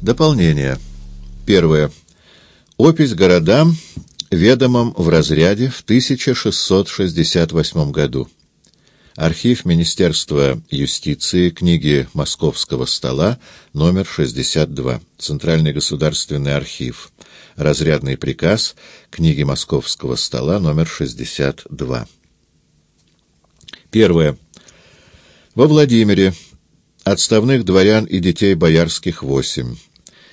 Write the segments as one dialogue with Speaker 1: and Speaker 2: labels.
Speaker 1: Дополнение. Первое. Опись городам, ведомым в разряде в 1668 году. Архив Министерства юстиции, книги Московского стола, номер 62. Центральный государственный архив. Разрядный приказ, книги Московского стола, номер 62. Первое. Во Владимире. Отставных дворян и детей боярских восемь.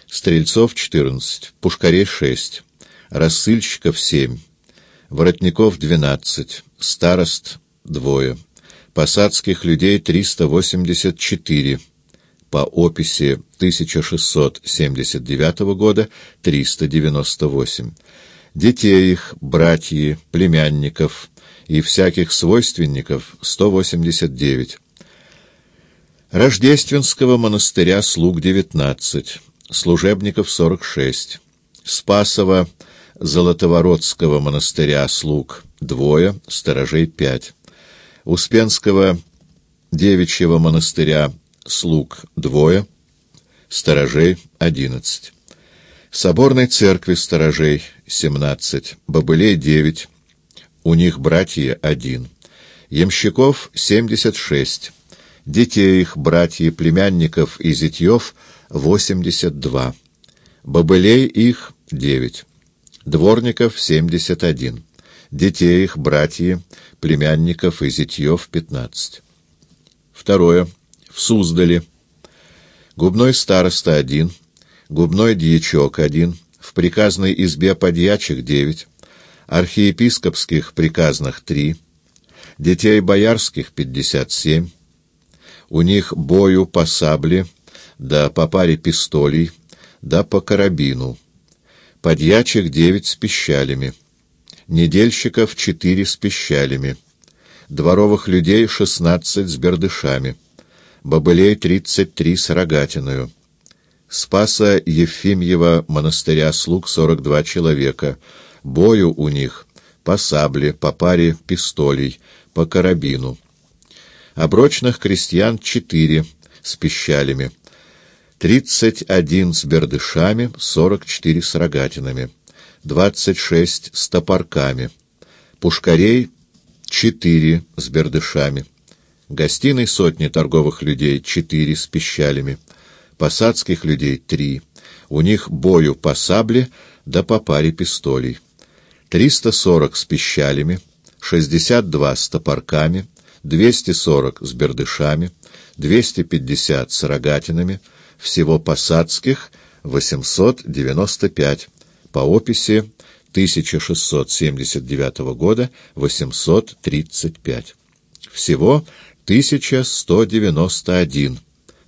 Speaker 1: Стрельцов — четырнадцать, пушкарей — шесть, рассыльщиков — семь, воротников — двенадцать, старост — двое, посадских людей — триста восемьдесят четыре, по описи 1679 года — 398, детей их, братьи, племянников и всяких свойственников — 189, Рождественского монастыря слуг — 19, служебников 46, Спасова Золотовородского монастыря слуг двое, сторожей пять, Успенского девичьего монастыря слуг двое, сторожей одиннадцать, Соборной церкви сторожей семнадцать, бобылей девять, у них братья один, ямщиков семьдесят шесть, детей их, братья, племянников и зятьев — восемьдесят два, бобылей их — девять, дворников — семьдесят один, детей их, братья, племянников и зятьев — пятнадцать. Второе. В Суздале. Губной староста — один, губной дьячок — один, в приказной избе подьячих — девять, архиепископских приказных — три, детей боярских — пятьдесят семь, у них бою по сабле — да по паре пистолей, да по карабину. Подьячих девять с пищалями. Недельщиков четыре с пищалями. Дворовых людей шестнадцать с бердышами. Бобылей тридцать три с рогатиною. Спаса Ефимьева монастыря слуг сорок два человека. Бою у них по сабле, по паре пистолей, по карабину. Оброчных крестьян четыре с пищалями тридцать один с бердышами, сорок четыре с рогатинами, двадцать шесть с топорками, пушкарей четыре с бердышами, гостиной сотни торговых людей четыре с пищалями, посадских людей три, у них бою по сабле да по паре пистолей, триста сорок с пищалями, шестьдесят два с топорками, двести сорок с бердышами, двести пятьдесят с рогатинами, всего посадских 895, по описи 1679 года 835. Всего 1191,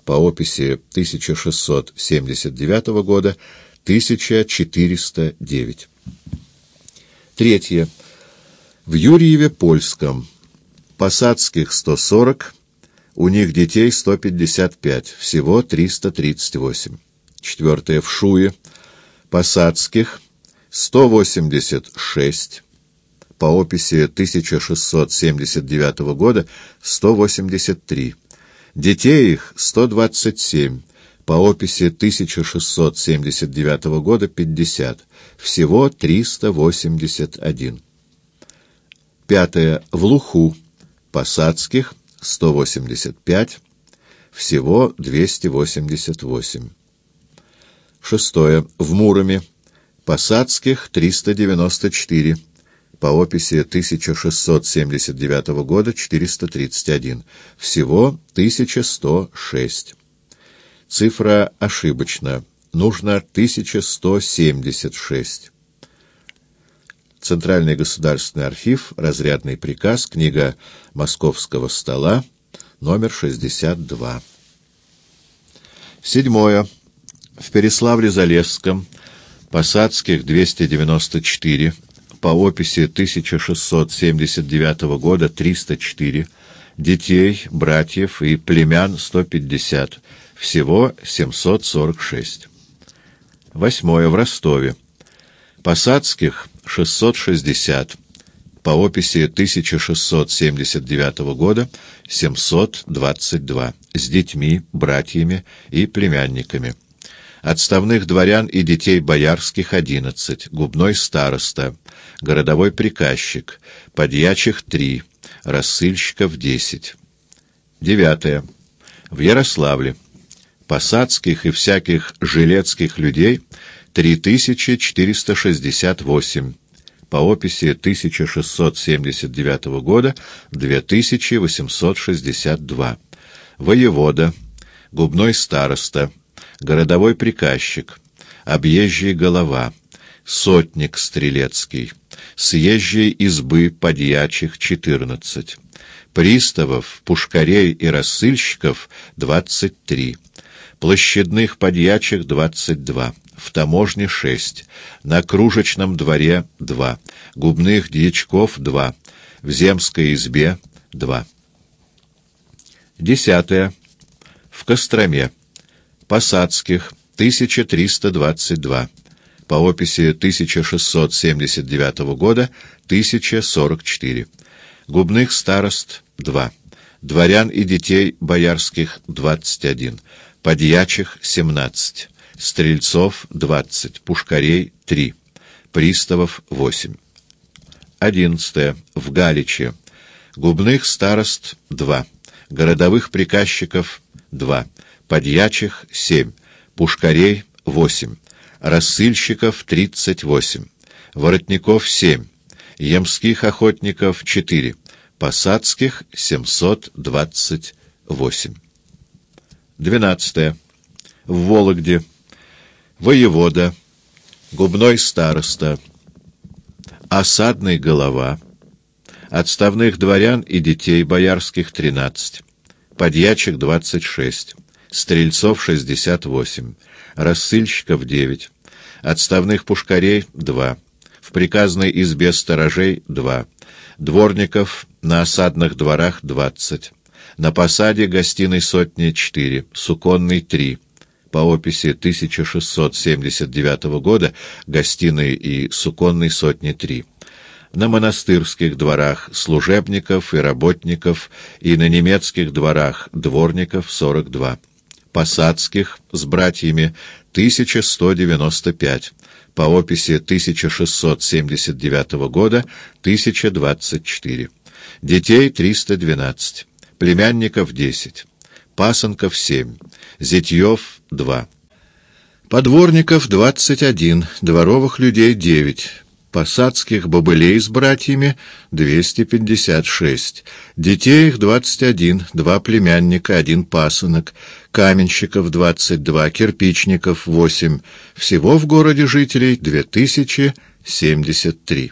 Speaker 1: по описи 1679 года 1409. Третье. В Юрьеве-Польском посадских 140, у них детей 155, всего 338. Четвертое. В Шуе. Посадских 186. По описи 1679 года 183. Детей их 127. По описи 1679 года 50. Всего 381. Пятое. В Луху. Посадских 185, всего 288. Шестое. В Муроме. Посадских 394. По описи 1679 года 431. Всего 1106. Цифра ошибочна. Нужно 1176. Центральный государственный архив, разрядный приказ, книга Московского стола, номер 62. Седьмое. В Переславле-Залесском, Посадских 294, по описи 1679 года 304, детей, братьев и племян 150, всего 746. Восьмое. В Ростове. Посадских 660, по описи 1679 года 722, с детьми, братьями и племянниками. Отставных дворян и детей боярских — одиннадцать, губной староста, городовой приказчик, подьячих — три, рассыльщиков — десять. Девятое. В Ярославле. Посадских и всяких жилецких людей — 3468, по описи 1679 года 2862. Воевода, губной староста, городовой приказчик, объезжий голова, сотник стрелецкий, съезжей избы подьячих 14, приставов, пушкарей и рассыльщиков 23, площадных подьячих 22, в таможне шесть, на кружечном дворе два, губных дьячков два, в земской избе два. Десятое. В Костроме. Посадских 1322. По описи 1679 года 1044. Губных старост 2. Дворян и детей боярских 21. Подьячих 17. Стрельцов — двадцать, пушкарей — три, приставов — восемь. Одиннадцатое. В Галиче. Губных старост — два, городовых приказчиков — два, подьячих — семь, пушкарей — восемь, рассыльщиков — тридцать восемь, воротников — семь, емских охотников — четыре, посадских — семьсот двадцать восемь. Двенадцатое. В Вологде воевода, губной староста, осадный голова, отставных дворян и детей боярских — тринадцать, подьячих — двадцать шесть, стрельцов — шестьдесят восемь, рассыльщиков — девять, отставных пушкарей — два, в приказной избе сторожей — два, дворников на осадных дворах — двадцать, на посаде гостиной сотни — четыре, суконной — три, по описи 1679 года гостиной и суконной сотни три. На монастырских дворах служебников и работников и на немецких дворах дворников 42. Посадских с братьями 1195. По описи 1679 года 1024. Детей 312. Племянников 10 пасынков семь, зятьев — два. Подворников — двадцать один, дворовых людей — девять, посадских бобылей с братьями — двести пятьдесят шесть, детей их — двадцать один, два племянника, один пасынок, каменщиков — двадцать два, кирпичников — восемь, всего в городе жителей — две тысячи семьдесят три.